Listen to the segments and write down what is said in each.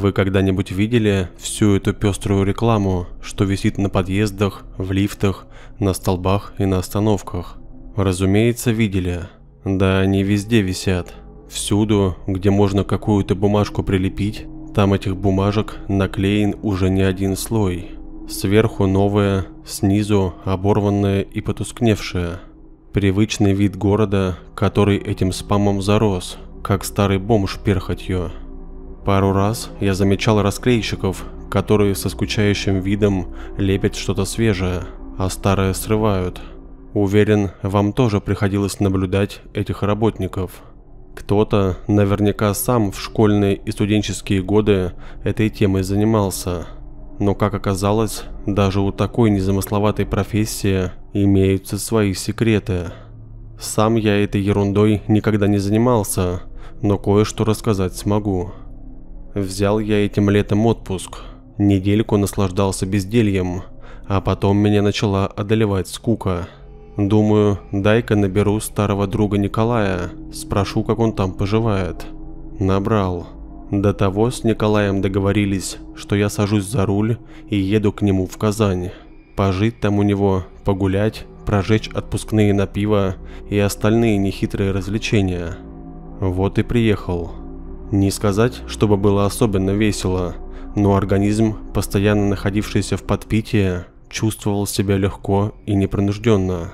Вы когда-нибудь видели всю эту пеструю рекламу, что висит на подъездах, в лифтах, на столбах и на остановках? Разумеется, видели. Да, они везде висят. Всюду, где можно какую-то бумажку прилепить, там этих бумажек наклеен уже не один слой. Сверху новое, снизу оборванное и потускневшее. Привычный вид города, который этим спамом зарос, как старый бомж перхотью. Пару раз я замечал расклейщиков, которые со скучающим видом лепят что-то свежее, а старое срывают. Уверен, вам тоже приходилось наблюдать этих работников. Кто-то наверняка сам в школьные и студенческие годы этой темой занимался. Но как оказалось, даже у такой незамысловатой профессии имеются свои секреты. Сам я этой ерундой никогда не занимался, но кое-что рассказать смогу. Взял я этим летом отпуск. Недельку наслаждался бездельем, а потом меня начала одолевать скука. Думаю, дай-ка наберу старого друга Николая, спрошу, как он там поживает. Набрал. До того с Николаем договорились, что я сажусь за руль и еду к нему в Казань. Пожить там у него, погулять, прожечь отпускные на пиво и остальные нехитрые развлечения. Вот и приехал. Не сказать, чтобы было особенно весело, но организм, постоянно находившийся в подпитии, чувствовал себя легко и непринужденно.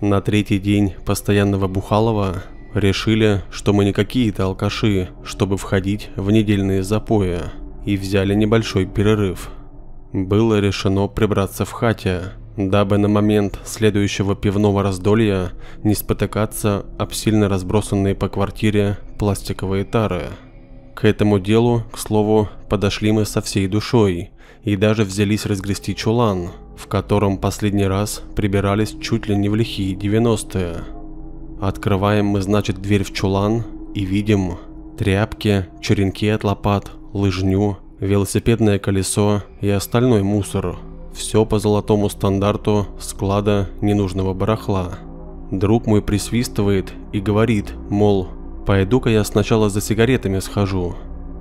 На третий день постоянного Бухалова решили, что мы не какие-то алкаши, чтобы входить в недельные запои, и взяли небольшой перерыв. Было решено прибраться в хате, дабы на момент следующего пивного раздолья не спотыкаться об сильно разбросанные по квартире пластиковые тары. К этому делу, к слову, подошли мы со всей душой и даже взялись разгрести чулан, в котором последний раз прибирались чуть ли не в лихие 90-е. Открываем мы, значит, дверь в чулан и видим тряпки, черенки от лопат, лыжню, велосипедное колесо и остальной мусор – все по золотому стандарту склада ненужного барахла. Друг мой присвистывает и говорит, мол, пойду-ка я сначала за сигаретами схожу.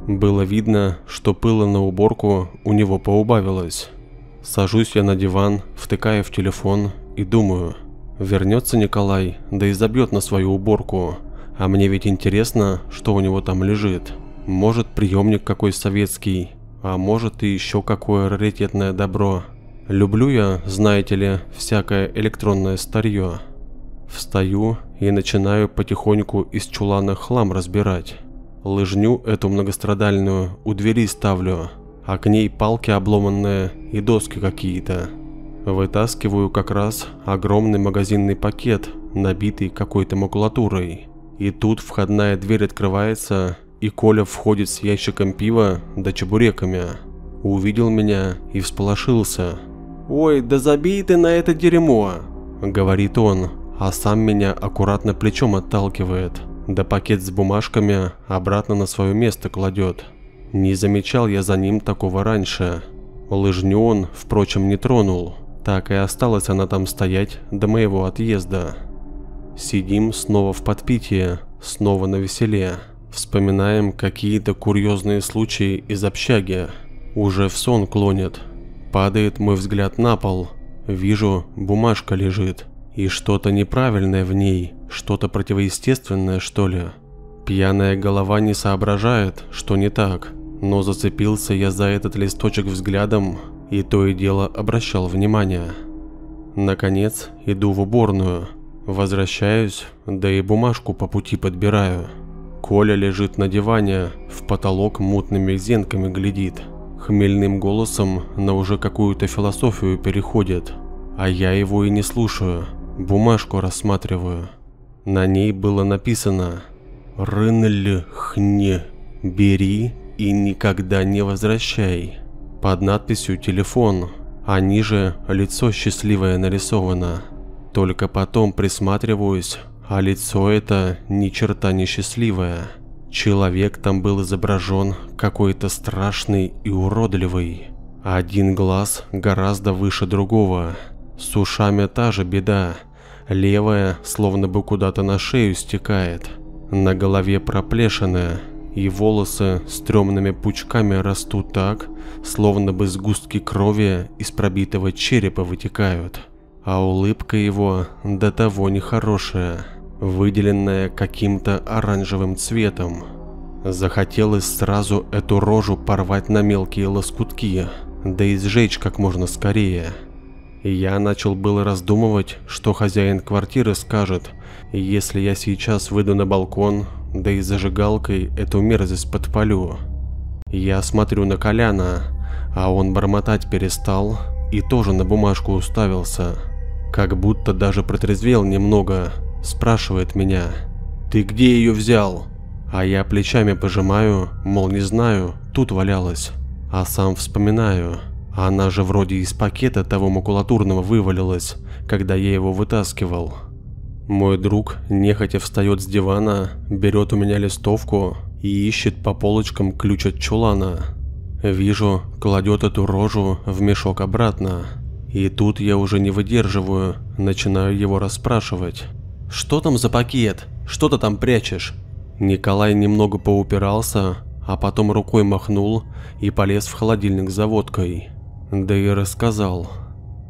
Было видно, что пыла на уборку у него поубавилось. Сажусь я на диван, втыкая в телефон и думаю, вернется Николай, да и забьет на свою уборку. А мне ведь интересно, что у него там лежит. Может приемник какой советский, а может и еще какое раритетное добро. Люблю я, знаете ли, всякое электронное старье. Встаю и начинаю потихоньку из чулана хлам разбирать. Лыжню эту многострадальную у двери ставлю, а к ней палки обломанные и доски какие-то. Вытаскиваю как раз огромный магазинный пакет, набитый какой-то макулатурой. И тут входная дверь открывается, и Коля входит с ящиком пива да чебуреками. Увидел меня и всполошился – «Ой, да забей ты на это дерьмо!» – говорит он, а сам меня аккуратно плечом отталкивает, да пакет с бумажками обратно на свое место кладет. Не замечал я за ним такого раньше. Лыжню он, впрочем, не тронул, так и осталась она там стоять до моего отъезда. Сидим снова в подпитии, снова на веселе. Вспоминаем какие-то курьезные случаи из общаги. Уже в сон клонит, Падает мой взгляд на пол. Вижу, бумажка лежит. И что-то неправильное в ней, что-то противоестественное, что ли. Пьяная голова не соображает, что не так. Но зацепился я за этот листочек взглядом и то и дело обращал внимание. Наконец, иду в уборную. Возвращаюсь, да и бумажку по пути подбираю. Коля лежит на диване, в потолок мутными зенками глядит хмельным голосом на уже какую-то философию переходит, а я его и не слушаю, бумажку рассматриваю. На ней было написано «Рынль хне, бери и никогда не возвращай» под надписью «Телефон», а ниже лицо счастливое нарисовано. Только потом присматриваюсь, а лицо это ни черта не счастливое. Человек там был изображен какой-то страшный и уродливый. Один глаз гораздо выше другого. С ушами та же беда. Левая словно бы куда-то на шею стекает. На голове проплешина. и волосы стрёмными пучками растут так, словно бы сгустки крови из пробитого черепа вытекают. А улыбка его до того нехорошая, выделенная каким-то оранжевым цветом. Захотелось сразу эту рожу порвать на мелкие лоскутки, да и сжечь как можно скорее. Я начал было раздумывать, что хозяин квартиры скажет, если я сейчас выйду на балкон, да и зажигалкой эту мерзость подпалю. Я смотрю на Коляна, а он бормотать перестал и тоже на бумажку уставился. Как будто даже протрезвел немного, спрашивает меня, «Ты где ее взял?» А я плечами пожимаю, мол не знаю, тут валялась. А сам вспоминаю, она же вроде из пакета того макулатурного вывалилась, когда я его вытаскивал. Мой друг нехотя встает с дивана, берет у меня листовку и ищет по полочкам ключ от чулана. Вижу, кладет эту рожу в мешок обратно. И тут я уже не выдерживаю, начинаю его расспрашивать. «Что там за пакет? Что ты там прячешь?» Николай немного поупирался, а потом рукой махнул и полез в холодильник за водкой. Да и рассказал.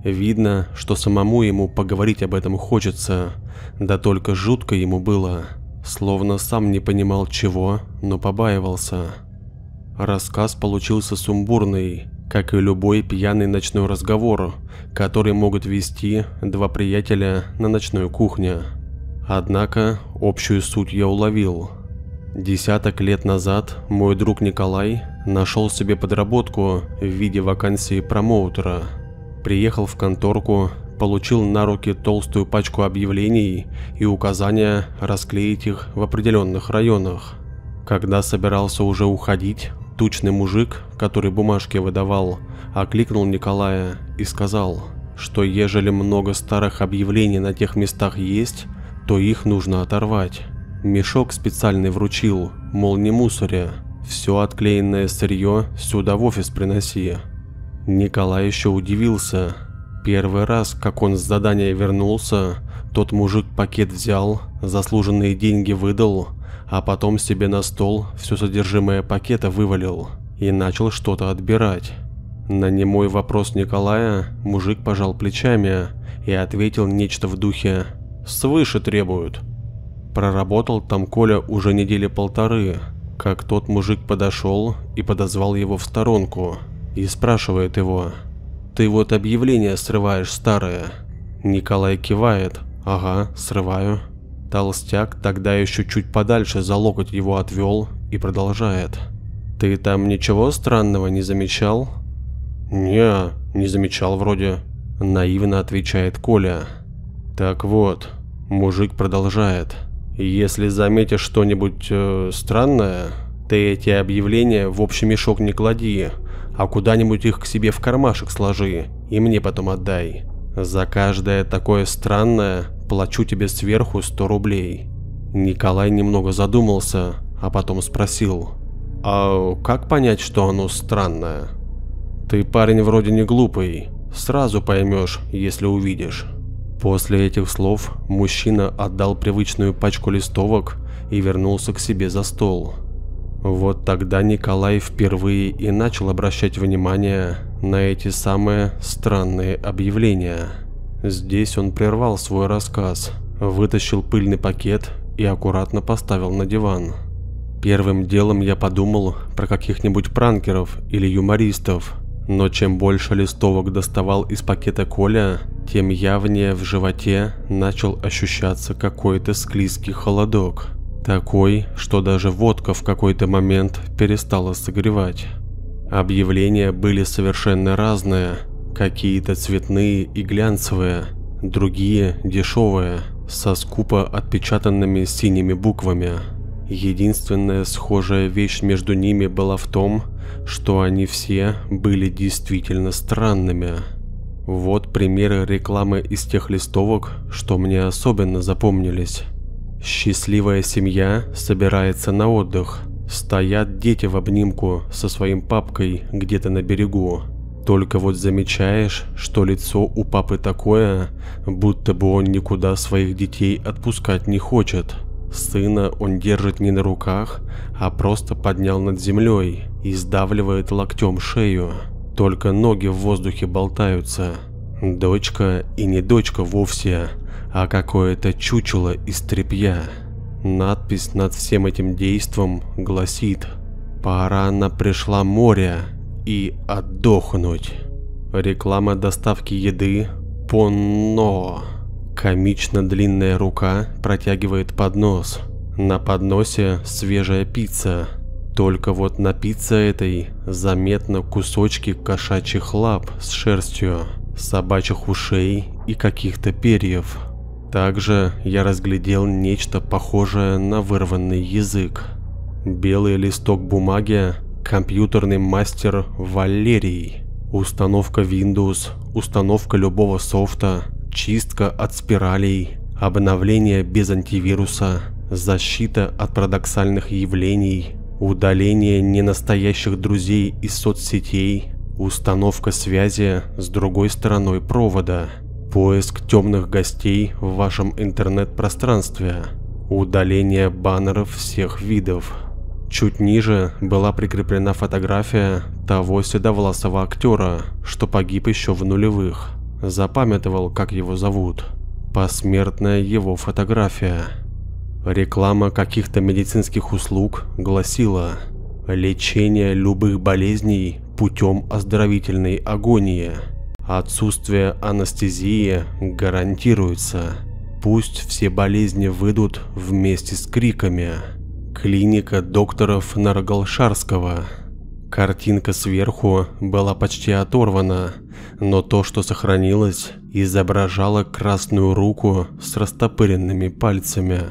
Видно, что самому ему поговорить об этом хочется, да только жутко ему было, словно сам не понимал чего, но побаивался. Рассказ получился сумбурный, как и любой пьяный ночной разговор, который могут вести два приятеля на ночной кухне. Однако общую суть я уловил. Десяток лет назад мой друг Николай нашел себе подработку в виде вакансии промоутера. Приехал в конторку, получил на руки толстую пачку объявлений и указания расклеить их в определенных районах. Когда собирался уже уходить, тучный мужик, который бумажки выдавал, окликнул Николая и сказал, что ежели много старых объявлений на тех местах есть, то их нужно оторвать. Мешок специальный вручил, мол не мусоря, все отклеенное сырье сюда в офис приноси. Николай еще удивился. Первый раз, как он с задания вернулся, тот мужик пакет взял, заслуженные деньги выдал, а потом себе на стол все содержимое пакета вывалил и начал что-то отбирать. На немой вопрос Николая мужик пожал плечами и ответил нечто в духе свыше требуют. Проработал там Коля уже недели полторы, как тот мужик подошел и подозвал его в сторонку и спрашивает его, «Ты вот объявление срываешь старое?» Николай кивает, «Ага, срываю». Толстяк тогда еще чуть подальше за локоть его отвел и продолжает. «Ты там ничего странного не замечал?» «Не, не замечал вроде», – наивно отвечает Коля. «Так вот, Мужик продолжает. Если заметишь что-нибудь э, странное, ты эти объявления в общий мешок не клади, а куда-нибудь их к себе в кармашек сложи и мне потом отдай. За каждое такое странное плачу тебе сверху 100 рублей. Николай немного задумался, а потом спросил. А как понять, что оно странное? Ты парень вроде не глупый, сразу поймешь, если увидишь. После этих слов мужчина отдал привычную пачку листовок и вернулся к себе за стол. Вот тогда Николай впервые и начал обращать внимание на эти самые странные объявления. Здесь он прервал свой рассказ, вытащил пыльный пакет и аккуратно поставил на диван. Первым делом я подумал про каких-нибудь пранкеров или юмористов, но чем больше листовок доставал из пакета Коля, тем явнее в животе начал ощущаться какой-то склизкий холодок. Такой, что даже водка в какой-то момент перестала согревать. Объявления были совершенно разные, какие-то цветные и глянцевые, другие дешевые, со скупо отпечатанными синими буквами. Единственная схожая вещь между ними была в том, что они все были действительно странными. Вот примеры рекламы из тех листовок, что мне особенно запомнились. Счастливая семья собирается на отдых. Стоят дети в обнимку со своим папкой где-то на берегу. Только вот замечаешь, что лицо у папы такое, будто бы он никуда своих детей отпускать не хочет. Сына он держит не на руках, а просто поднял над землей и сдавливает локтем шею. Только ноги в воздухе болтаются. Дочка и не дочка вовсе, а какое-то чучело из тряпья. Надпись над всем этим действом гласит «Пора на пришла море и отдохнуть». Реклама доставки еды «Понно». Комично длинная рука протягивает поднос. На подносе свежая пицца. Только вот на пицце этой заметно кусочки кошачьих лап с шерстью, собачьих ушей и каких-то перьев. Также я разглядел нечто похожее на вырванный язык. Белый листок бумаги, компьютерный мастер Валерий, установка Windows, установка любого софта, чистка от спиралей, обновление без антивируса, защита от парадоксальных явлений, удаление ненастоящих друзей из соцсетей, установка связи с другой стороной провода – Поиск темных гостей в вашем интернет-пространстве. Удаление баннеров всех видов. Чуть ниже была прикреплена фотография того седовласого актера, что погиб еще в нулевых. Запамятовал, как его зовут. Посмертная его фотография. Реклама каких-то медицинских услуг гласила «Лечение любых болезней путем оздоровительной агонии». Отсутствие анестезии гарантируется. Пусть все болезни выйдут вместе с криками. Клиника докторов Наргалшарского. Картинка сверху была почти оторвана, но то, что сохранилось, изображало красную руку с растопыренными пальцами.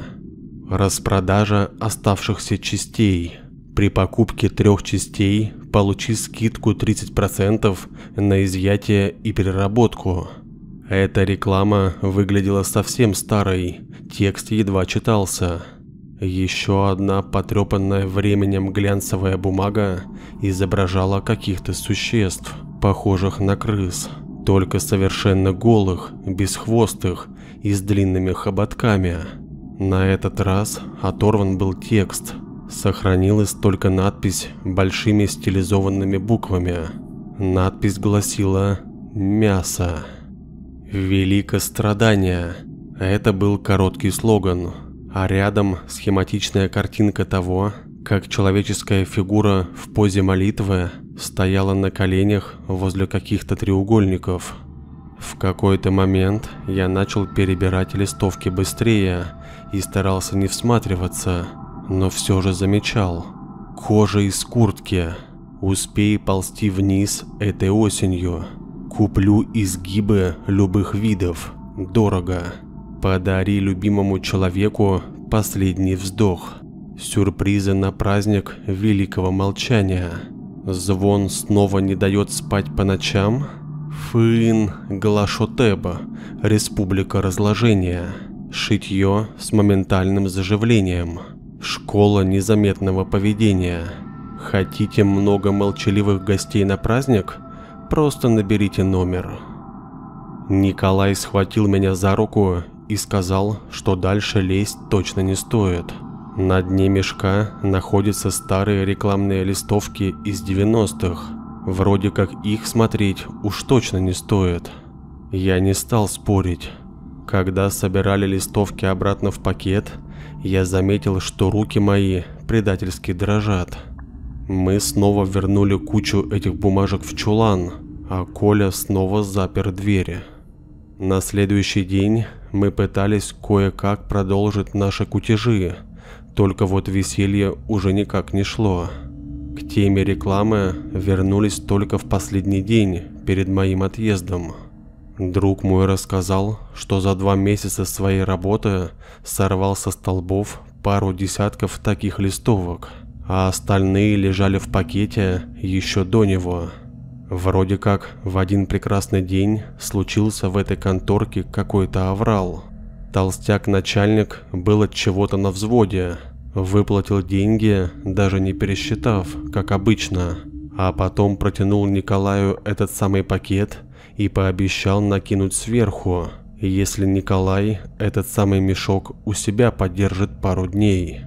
Распродажа оставшихся частей. При покупке трех частей получи скидку 30% на изъятие и переработку. Эта реклама выглядела совсем старой, текст едва читался. Еще одна потрепанная временем глянцевая бумага изображала каких-то существ, похожих на крыс, только совершенно голых, бесхвостых и с длинными хоботками. На этот раз оторван был текст – Сохранилась только надпись большими стилизованными буквами. Надпись гласила «Мясо». Великое страдание. Это был короткий слоган, а рядом схематичная картинка того, как человеческая фигура в позе молитвы стояла на коленях возле каких-то треугольников. В какой-то момент я начал перебирать листовки быстрее и старался не всматриваться, но все же замечал. Кожа из куртки. Успей ползти вниз этой осенью. Куплю изгибы любых видов. Дорого. Подари любимому человеку последний вздох. Сюрпризы на праздник великого молчания. Звон снова не дает спать по ночам. Фын Глашотеба. Республика разложения. Шитье с моментальным заживлением. Школа незаметного поведения. Хотите много молчаливых гостей на праздник? Просто наберите номер. Николай схватил меня за руку и сказал, что дальше лезть точно не стоит. На дне мешка находятся старые рекламные листовки из 90-х. Вроде как их смотреть уж точно не стоит. Я не стал спорить. Когда собирали листовки обратно в пакет, я заметил, что руки мои предательски дрожат. Мы снова вернули кучу этих бумажек в чулан, а Коля снова запер двери. На следующий день мы пытались кое-как продолжить наши кутежи, только вот веселье уже никак не шло. К теме рекламы вернулись только в последний день перед моим отъездом. Друг мой рассказал, что за два месяца своей работы сорвал со столбов пару десятков таких листовок, а остальные лежали в пакете еще до него. Вроде как в один прекрасный день случился в этой конторке какой-то аврал. Толстяк-начальник был от чего-то на взводе, выплатил деньги, даже не пересчитав, как обычно, а потом протянул Николаю этот самый пакет – и пообещал накинуть сверху, если Николай этот самый мешок у себя поддержит пару дней.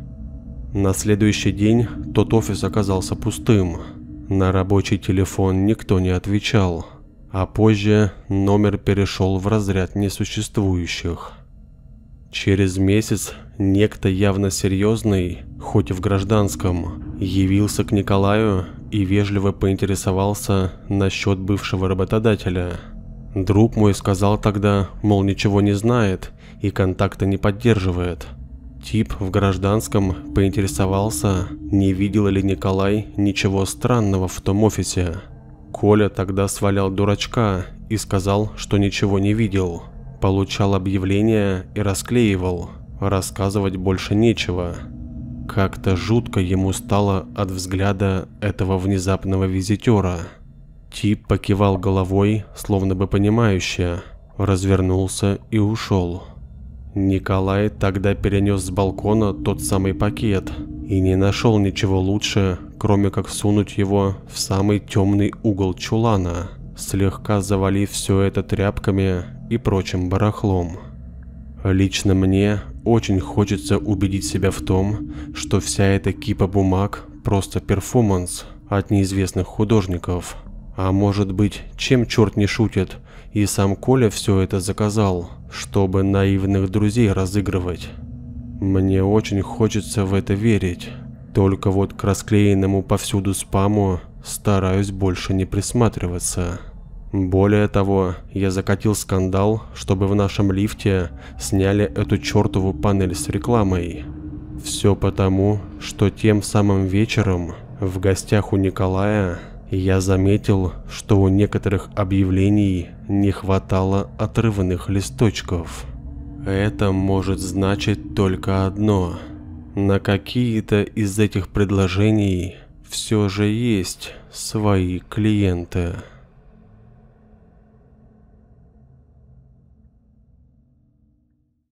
На следующий день тот офис оказался пустым. На рабочий телефон никто не отвечал, а позже номер перешел в разряд несуществующих. Через месяц некто явно серьезный, хоть и в гражданском, явился к Николаю и вежливо поинтересовался насчет бывшего работодателя. Друг мой сказал тогда, мол, ничего не знает и контакта не поддерживает – Тип в гражданском поинтересовался, не видел ли Николай ничего странного в том офисе. Коля тогда свалял дурачка и сказал, что ничего не видел. Получал объявления и расклеивал. Рассказывать больше нечего. Как-то жутко ему стало от взгляда этого внезапного визитера. Тип покивал головой, словно бы понимающе, развернулся и ушел. Николай тогда перенес с балкона тот самый пакет и не нашел ничего лучше, кроме как сунуть его в самый темный угол чулана, слегка завалив все это тряпками и прочим барахлом. Лично мне очень хочется убедить себя в том, что вся эта кипа бумаг просто перформанс от неизвестных художников. А может быть, чем черт не шутит, и сам Коля все это заказал – чтобы наивных друзей разыгрывать. Мне очень хочется в это верить. Только вот к расклеенному повсюду спаму стараюсь больше не присматриваться. Более того, я закатил скандал, чтобы в нашем лифте сняли эту чертову панель с рекламой. Все потому, что тем самым вечером в гостях у Николая я заметил, что у некоторых объявлений не хватало отрыванных листочков. Это может значить только одно. На какие-то из этих предложений все же есть свои клиенты.